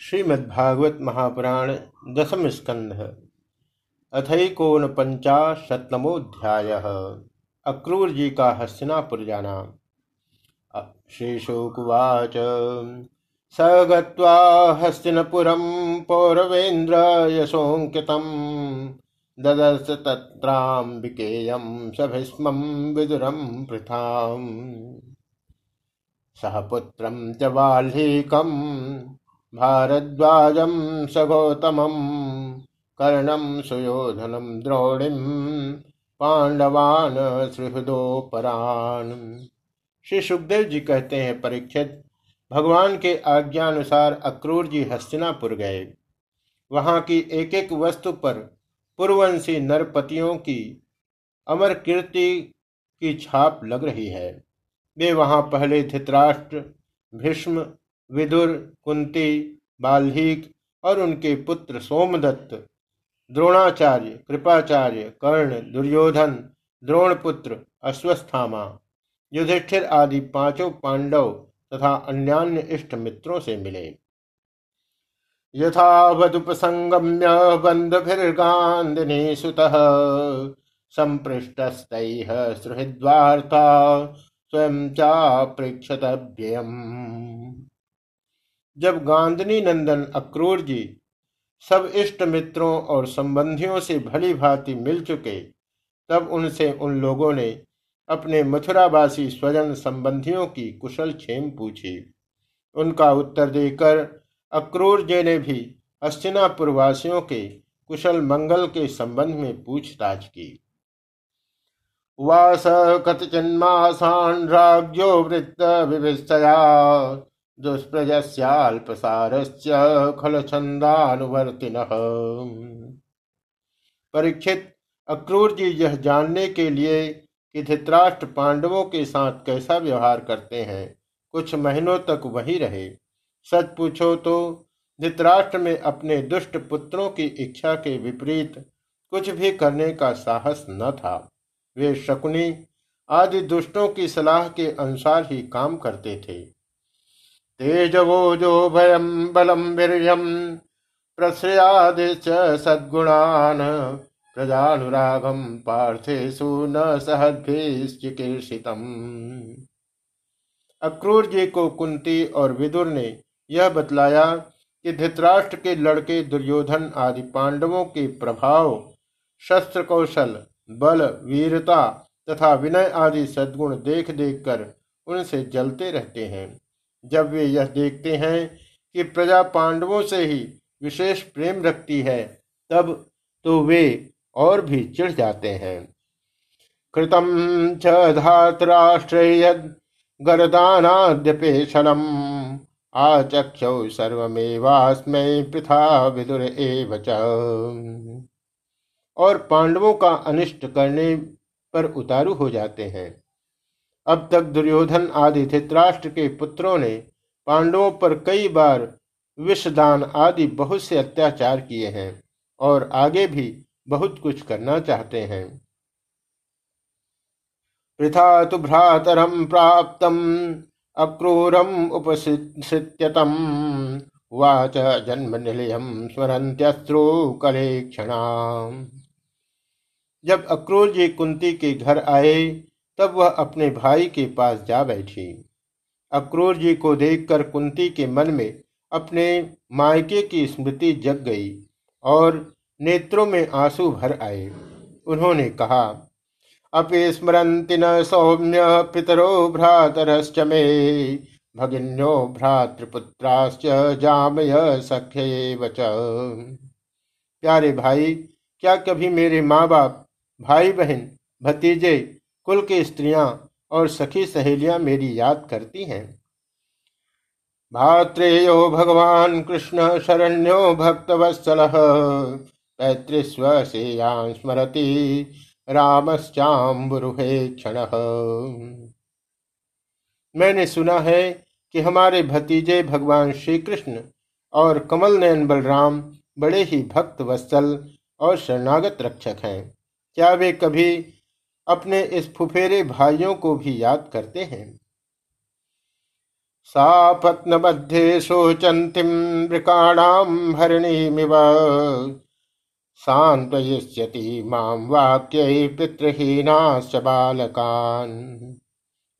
श्रीमद्भागवत महापुराण दसम स्कंध। अथकोन पंचाशतमोध्याय अक्रूर जी का हस्तिनापुर जाना श्रीशुकुवाच। स गत्वा हस्तिनपुरं पौरवेन्द्र यशोऽङ्कितं ददर्श तत्राम्बिकेयं सभिस्मं विदुरं पृथाम्। सह पुत्रं च भारद्वाजं सगौतमं कर्णं सुयोधनं द्रोणिं पांडवान सुहृदोपरान। श्री सुखदेव जी कहते हैं, परीक्षित, भगवान के आज्ञानुसार अक्रूर जी हस्तिनापुर गए। वहाँ की एक एक वस्तु पर पूर्ववंशी नरपतियों की अमर कीर्ति की छाप लग रही है। वे वहाँ पहले धृतराष्ट्र, भीष्म विदुर, कुंती, बाल्हीक और उनके पुत्र सोमदत्त, द्रोणाचार्य, कृपाचार्य, कर्ण, दुर्योधन, द्रोणपुत्र, अश्वस्थामा, युधिष्ठिर आदि पाँचों पांडव तथा अन्यान्य इष्ट मित्रों से मिले। यथावदुपसंगम्य बंधभिर्गान्धिनी सुत संपृष्टस्त सुहृद्वार्ता स्वयं चाप्रेक्षतव्ययम्। जब गांधनी नंदन अक्रूर जी सब इष्ट मित्रों और संबंधियों से भली भांति मिल चुके, तब उनसे उन लोगों ने अपने मथुरावासी स्वजन संबंधियों की कुशल क्षेम पूछी। उनका उत्तर देकर अक्रूर जी ने भी हस्तिनापुर वासियों के कुशल मंगल के संबंध में पूछताछ की। वास कथचिन्मासान राज्यो वृत्त विविस्तया दुष्प्रजस्याल्पसारस्य खल परीक्षित अक्रूर जी यह जानने के लिए कि धृतराष्ट्र पांडवों के साथ कैसा व्यवहार करते हैं, कुछ महीनों तक वही रहे। सच पूछो तो धृतराष्ट्र में अपने दुष्ट पुत्रों की इच्छा के विपरीत कुछ भी करने का साहस न था। वे शकुनी आदि दुष्टों की सलाह के अनुसार ही काम करते थे। तेजवोजो भयं बलं वीर्यं प्रश्रयादिश्च सद्गुणान् प्रजानुरागं पार्थेषु न सहद्भिश्चिकीर्षितम्। अक्रूर जी को कुंती और विदुर ने यह बतलाया कि धृतराष्ट्र के लड़के दुर्योधन आदि पांडवों के प्रभाव, शस्त्र कौशल, बल, वीरता तथा विनय आदि सद्गुण देख देख कर उनसे जलते रहते हैं। जब वे यह देखते हैं कि प्रजा पांडवों से ही विशेष प्रेम रखती है, तब तो वे और भी चिढ़ जाते हैं। कृतम च धातराष्ट्रेय गरदानाद्यपेशनम। आचक्षौ सर्वमेवास्मय पृथा विदुर एव और पांडवों का अनिष्ट करने पर उतारू हो जाते हैं। अब तक दुर्योधन आदि धृतराष्ट्र के पुत्रों ने पांडवों पर कई बार विषदान आदि बहुत से अत्याचार किए हैं और आगे भी बहुत कुछ करना चाहते हैं। पृथा तो भ्रातरम प्राप्त अक्रूरम उपसित्यतम वाच जन्म निलयम स्मरंत्यस्त्रो कले क्षण जब अक्रूर जी कुंती के घर आए तब वह अपने भाई के पास जा बैठी। अक्रूर जी को देखकर कुंती के मन में अपने मायके की स्मृति जग गई और नेत्रों में आँसू भर आए। उन्होंने कहा, अपि स्मरती न सौम्य पितरो भ्रातरश्च मे, भगिन्यो भ्रातृपुत्राश्च जामय सख्य वच प्यारे भाई, क्या कभी मेरे माँ बाप, भाई बहन, भतीजे कुल की स्त्रियाँ और सखी सहेलियाँ मेरी याद करती हैं। भात्रेयो भगवान कृष्ण शरण्यो भक्तवत्सल पैतृस्व सेयान स्मरति रामश्चाम्बुरुहे क्षण। मैंने सुना है कि हमारे भतीजे भगवान श्री कृष्ण और कमल नयन बलराम बड़े ही भक्त वत्सल और शरणागत रक्षक हैं। क्या वे कभी अपने इस फुफेरे भाइयों को भी याद करते हैं। सापत्न मध्ये शोचन्तीं मृकाणां हरिणीमिव। सांत्वयिष्यति माँ वाक्य पितृहीनाश्च बालकान।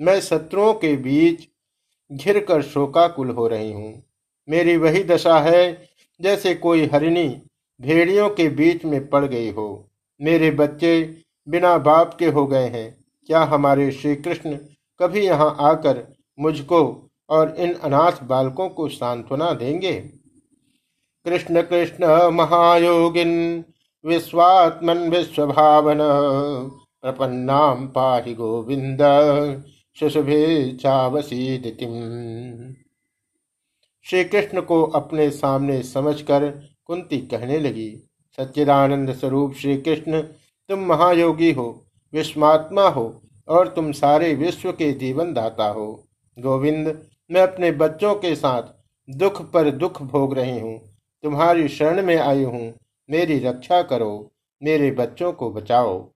मैं शत्रुओं के बीच घिर कर शोकाकुल हो रही हूँ। मेरी वही दशा है, जैसे कोई हरिणी भेड़ियों के बीच में पड़ गई हो। मेरे बच्चे बिना बाप के हो गए हैं। क्या हमारे श्री कृष्ण कभी यहाँ आकर मुझको और इन अनाथ बालकों को सांत्वना देंगे? कृष्ण कृष्ण महायोगिन, विश्वात्मन विश्वभावन प्रपन्नाम पाहि गोविंद सुशुभे चावसीदितिम। श्री कृष्ण को अपने सामने समझकर कुंती कहने लगी। सच्चिदानंद स्वरूप श्री कृष्ण तुम महायोगी हो, विश्वात्मा हो, और तुम सारे विश्व के जीवन दाता हो। गोविंद, मैं अपने बच्चों के साथ दुख पर दुख भोग रही हूँ। तुम्हारी शरण में आई हूँ। मेरी रक्षा करो, मेरे बच्चों को बचाओ।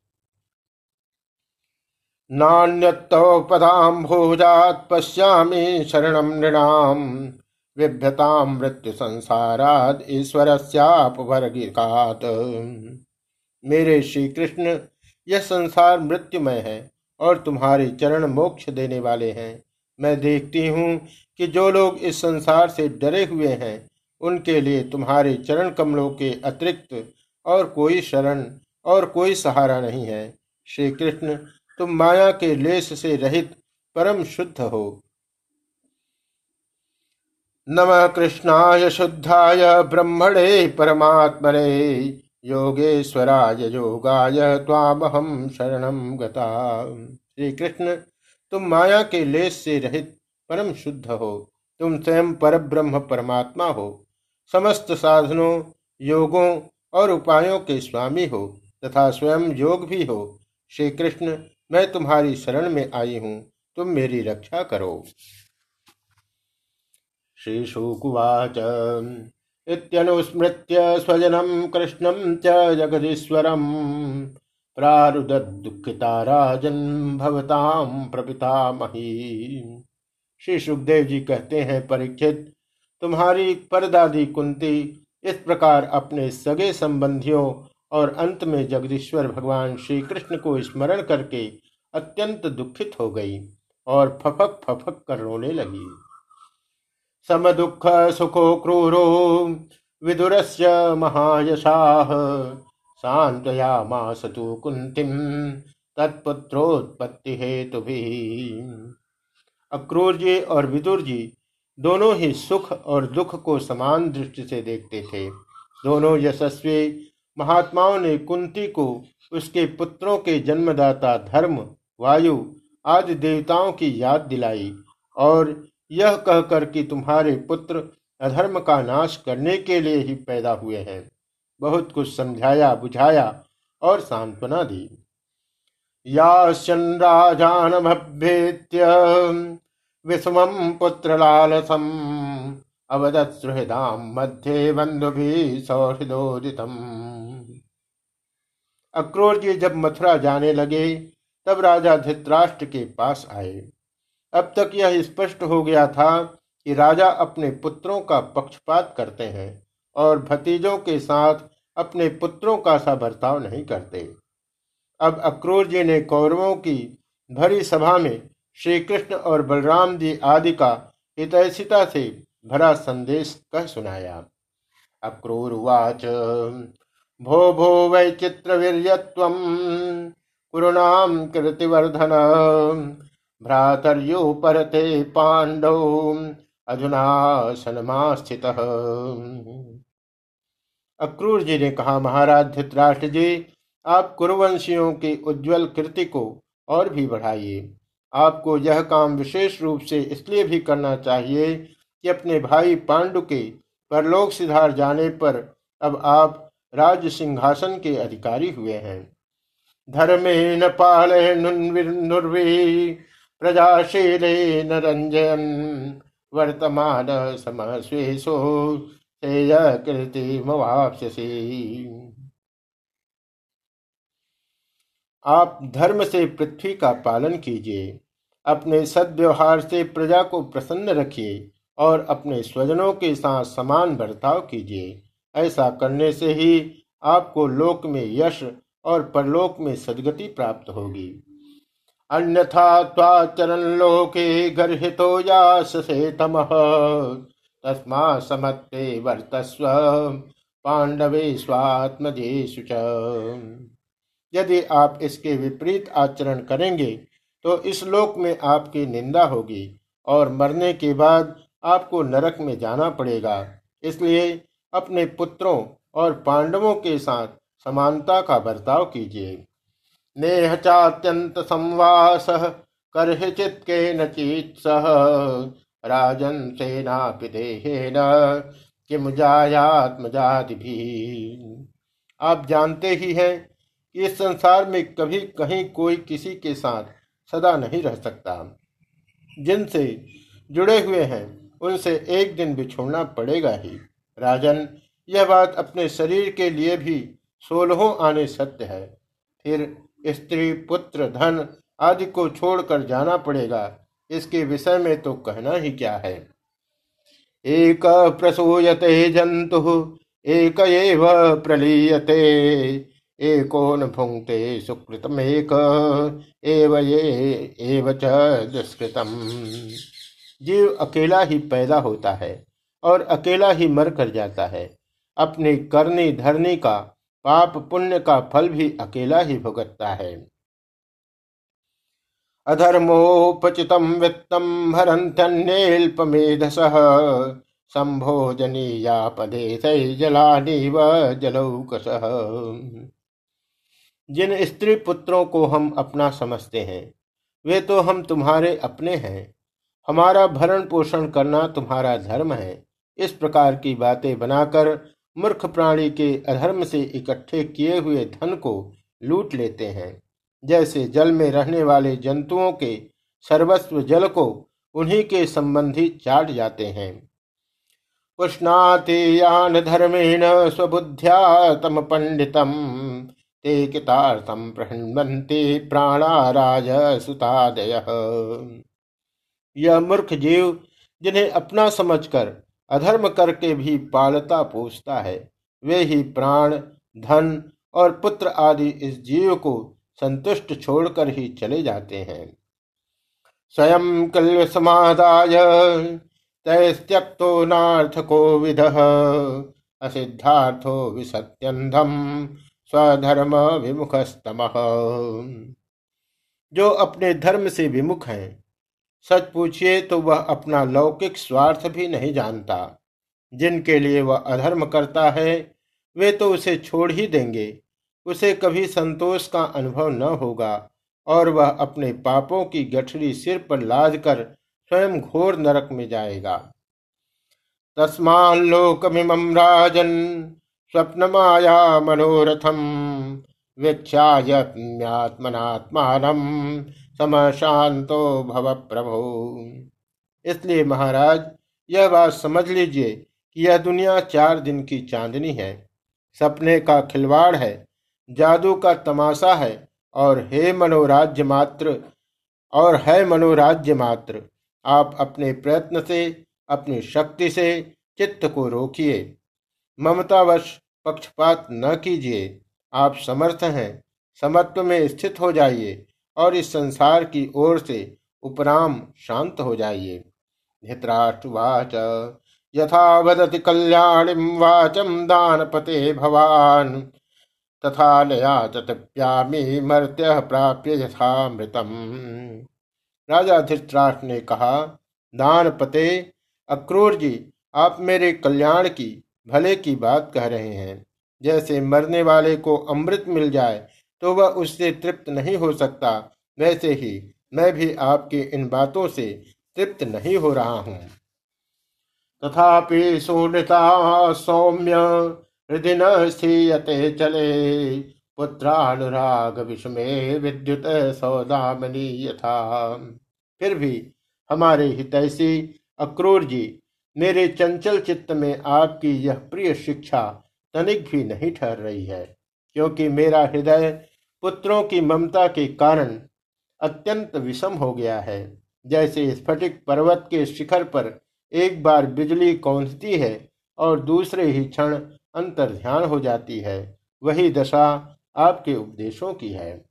नान्यतोपदाम भोजात पश्यामी शरण नृणाम। विभ्यताम मृत्यु संसाराद ईश्वर मेरे श्री कृष्ण यह संसार मृत्युमय है और तुम्हारे चरण मोक्ष देने वाले हैं। मैं देखती हूँ कि जो लोग इस संसार से डरे हुए हैं, उनके लिए तुम्हारे चरण कमलों के अतिरिक्त और कोई शरण और कोई सहारा नहीं है। श्री कृष्ण तुम माया के लेस से रहित परम शुद्ध हो। नम कृष्णाय शुद्धाय ब्रह्मणे परमात्मने। योगेश्वराय योगाय तामहम शरणम गता। श्री कृष्ण तुम माया के लेस से रहित परम शुद्ध हो। तुम स्वयं पर ब्रह्म परमात्मा हो। समस्त साधनों, योगों और उपायों के स्वामी हो तथा स्वयं योग भी हो। श्री कृष्ण मैं तुम्हारी शरण में आई हूँ। तुम मेरी रक्षा करो। श्रीशुकुवाच। इत्यनुस्मृत्य स्वजनं कृष्णं च जगदीश्वरम्। प्रारुदुःखिता राजन भवताम प्रपितामही। श्री सुखदेव जी कहते हैं परीक्षित तुम्हारी परदादी कुंती इस प्रकार अपने सगे संबंधियों और अंत में जगदीश्वर भगवान श्री कृष्ण को स्मरण करके अत्यंत दुखित हो गई और फफक फफक कर रोने लगी। समदुःख सुखो क्रूरो विदुरस्य महायशाः सान्त्वयामास तु कुन्तीं तत्पुत्रोत्पत्ति हेतु अक्रूर जी और विदुर जी दोनों ही सुख और दुख को समान दृष्टि से देखते थे। दोनों यशस्वी महात्माओं ने कुंती को उसके पुत्रों के जन्मदाता धर्म, वायु आदि देवताओं की याद दिलाई और यह कहकर कि तुम्हारे पुत्र अधर्म का नाश करने के लिए ही पैदा हुए हैं। बहुत कुछ समझाया, बुझाया और सांत्वना दी। याशन पुत्र लालसम अवदत सुहृदाम मध्य बंधु भी सौहृदोदितम। अक्रोर जी जब मथुरा जाने लगे, तब राजा धृतराष्ट्र के पास आए। अब तक यह स्पष्ट हो गया था कि राजा अपने पुत्रों का पक्षपात करते हैं और भतीजों के साथ अपने पुत्रों का सा बर्ताव नहीं करते। अब अक्रूर जी ने कौरवों की भरी सभा में श्री कृष्ण और बलराम जी आदि का हितैषिता से भरा संदेश कह सुनाया। अक्रूर वाच भो भो वैचित्रवीर्यत्वं कुरुणाम कृतिवर्धन भ्रातर्यो परते अधुना सनमा अक्रूर जी ने कहा, महाराज धृतराष्ट्र जी, आप कुरुवंशियों की उज्जवल कृति को और भी बढ़ाइए। आपको यह काम विशेष रूप से इसलिए भी करना चाहिए कि अपने भाई पांडु के परलोक सिधार जाने पर अब आप राज सिंहासन के अधिकारी हुए हैं। धर्मे न पाल प्रजाशीलेन रंजयन वर्तमान समस्वेशो कृतिमवाप्स्यसि आप धर्म से पृथ्वी का पालन कीजिए, अपने सद्व्यवहार से प्रजा को प्रसन्न रखिए और अपने स्वजनों के साथ समान बर्ताव कीजिए। ऐसा करने से ही आपको लोक में यश और परलोक में सदगति प्राप्त होगी। अन्यथा त्वाचरण लोके गर्हितो याससे तमः। तस्मा समत्ते वर्तस्व पांडवे स्वात्मजेशु यदि आप इसके विपरीत आचरण करेंगे तो इस लोक में आपकी निंदा होगी और मरने के बाद आपको नरक में जाना पड़ेगा। इसलिए अपने पुत्रों और पांडवों के साथ समानता का बर्ताव कीजिए। नेह चात्यंत संवास कर चित के नचित सह राजन सेना पिदेहेन किम जायात्मजाति भी आप जानते ही हैं कि इस संसार में कभी कहीं कोई किसी के साथ सदा नहीं रह सकता। जिनसे जुड़े हुए हैं, उनसे एक दिन बिछोड़ना पड़ेगा ही। राजन, यह बात अपने शरीर के लिए भी सोलहों आने सत्य है। फिर स्त्री, पुत्र, धन आदि को छोड़कर जाना पड़ेगा। इसके विषय में तो कहना ही क्या है? एक प्रसूयते जंतु, एक प्रलीयते। एकोन भुंगते सुकृतमेक एव ये, एव च दुष्कृतम। जीव अकेला ही पैदा होता है और अकेला ही मर कर जाता है। अपनी करनी धरनी का पाप पुण्य का फल भी अकेला ही भुगतता है। अधर्मोपचितम वित्तम हरंत्यन्येल्पमेधस संभोजनीया पदे जलानी व जलौकस। जिन स्त्री पुत्रों को हम अपना समझते हैं, वे तो हम तुम्हारे अपने हैं। हमारा भरण पोषण करना तुम्हारा धर्म है। इस प्रकार की बातें बनाकर मूर्ख प्राणी के अधर्म से इकट्ठे किए हुए धन को लूट लेते हैं। जैसे जल में रहने वाले जंतुओं के सर्वस्व जल को उन्हीं के संबंधी चाट जाते हैं। उष्णाति यान धर्मेण स्वबुद्ध्या तम पंडितम, ते कितार्थम प्राणाराज सुतादय। यह मूर्ख जीव जिन्हें अपना समझकर अधर्म करके भी पालता पोसता है। वे ही प्राण, धन और पुत्र आदि इस जीव को संतुष्ट छोड़कर ही चले जाते हैं। स्वयं कल्य समादाय, तैस्त्यक्तो नार्थको विध असिद्धार्थो विसत्यंधम स्वधर्म विमुखस्तम। जो अपने धर्म से विमुख है सच पूछिए तो वह अपना लौकिक स्वार्थ भी नहीं जानता। जिनके लिए वह अधर्म करता है, वे तो उसे छोड़ ही देंगे। उसे कभी संतोष का अनुभव न होगा और वह अपने पापों की गठरी सिर पर लाद कर स्वयं घोर नरक में जाएगा। तस्मालोकमिमं राजन स्वप्न माया मनोरथम वीक्षात्मनात्मान समशांतो भव प्रभो। इसलिए महाराज, यह बात समझ लीजिए कि यह दुनिया चार दिन की चांदनी है, सपने का खिलवाड़ है, जादू का तमाशा है, और हे मनोराज्य मात्र, और है मनोराज्य मात्र, आप अपने प्रयत्न से, अपनी शक्ति से चित्त को रोकिए। ममतावश पक्षपात न कीजिए, आप समर्थ हैं, समत्व में स्थित हो जाइए और इस संसार की ओर से उपराम शांत हो जाइए। धृतराष्ट्रवाच यथा वदति कल्याणिम वाचम दानपते भवान तथा नया तप्यामी मर्त्य प्राप्य यथामृतम। राजा धृतराष्ट्र ने कहा, दानपते, अक्रूर जी, आप मेरे कल्याण की, भले की बात कह रहे हैं। जैसे मरने वाले को अमृत मिल जाए तो वह उससे तृप्त नहीं हो सकता। वैसे ही मैं भी आपकी इन बातों से तृप्त नहीं हो रहा हूँ। तथापि सुनता सौम्य हृदय न स्थीयते चले। पुत्रानुराग विषमे विद्युत सौदामनी यथा। फिर भी हमारे हितैषी अक्रूर जी, मेरे चंचल चित्त में आपकी यह प्रिय शिक्षा तनिक भी नहीं ठहर रही है। क्योंकि मेरा हृदय पुत्रों की ममता के कारण अत्यंत विषम हो गया है। जैसे स्फटिक पर्वत के शिखर पर एक बार बिजली कौंधती है और दूसरे ही क्षण अंतर ध्यान हो जाती है, वही दशा आपके उपदेशों की है।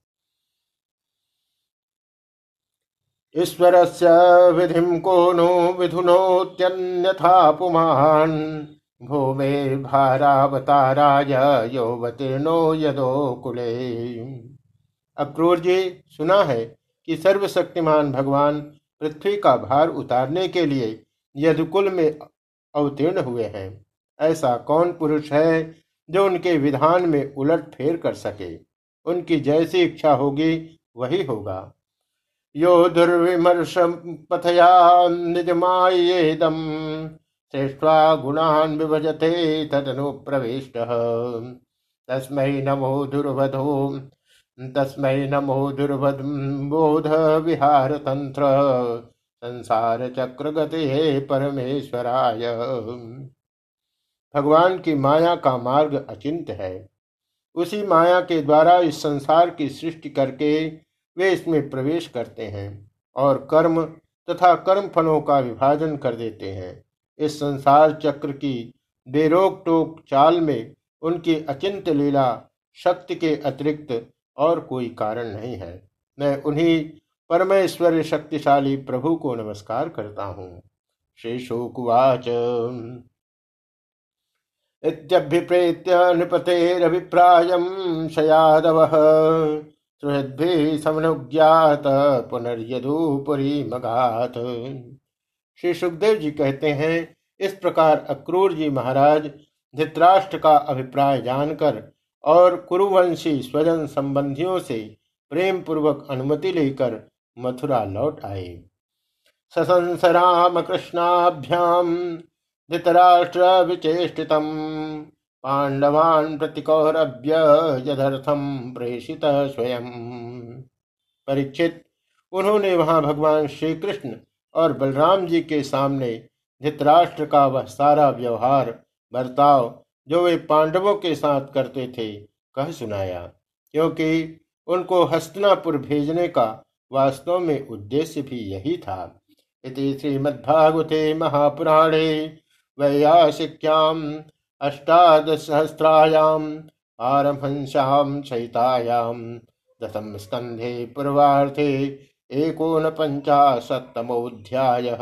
ईश्वर से विधि को नो विधुनोत्यन्यथा पुमान। भूमे भारावताराय योवतीर्णो यदो कुले। अक्रूर जी, सुना है कि सर्वशक्तिमान भगवान पृथ्वी का भार उतारने के लिए यदुकुल में अवतीर्ण हुए हैं। ऐसा कौन पुरुष है जो उनके विधान में उलट फेर कर सके? उनकी जैसी इच्छा होगी, वही होगा। यो दुर्विमर्श पथया निजमाएदम श्रेष्ठा गुणान विभजते तदनु प्रविष्ट तस्मै नमो दुर्वधो, तस्मै नमो दुर्वधोध विहार तंत्र संसार चक्र गति परमेश्वराय। भगवान की माया का मार्ग अचिंत है। उसी माया के द्वारा इस संसार की सृष्टि करके वे इसमें प्रवेश करते हैं और कर्म तथा कर्म फलों का विभाजन कर देते हैं। इस संसार चक्र की बेरोक टोक चाल में उनकी अचिंत लीला शक्ति के अतिरिक्त और कोई कारण नहीं है। मैं उन्हीं परमेश्वर शक्तिशाली प्रभु को नमस्कार करता हूँ। श्री शोकुवाच। इत्यभिप्रेत्य नृपतेरभिप्रायं शयादवः सुहृद्भिः समनुज्ञात पुनर्यदुपुरी मगात श्री सुखदेव जी कहते हैं, इस प्रकार अक्रूर जी महाराज धृतराष्ट्र का अभिप्राय जानकर और कुरुवंशी स्वजन संबंधियों से प्रेम पूर्वक अनुमति लेकर मथुरा लौट आए। ससंस राम कृष्णाभ्याम धृतराष्ट्र विचेषित पांडवान् प्रतिकौरभ्य यदर्थम प्रेषित स्वयं। परीक्षित, उन्होंने वहाँ भगवान श्री कृष्ण और बलराम जी के सामने धृतराष्ट्र का वह सारा व्यवहार, बर्ताव, जो वे पांडवों के साथ करते थे, कह सुनाया। क्योंकि उनको हस्तनापुर भेजने का वास्तव में उद्देश्य भी यही था। इति श्रीमद्भागवते महापुराणे वैयासिक्याम् अष्टादशसहस्रायाम् पारमहंस्यां सहितायां दशम स्कन्धे पूर्वार्थे एकोनपञ्चाशत्तमोऽध्यायः।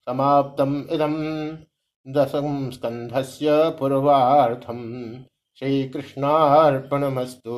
समाप्तम् इदं दशम स्कन्धस्य पूर्वार्थम्। श्रीकृष्णार्पणमस्तु।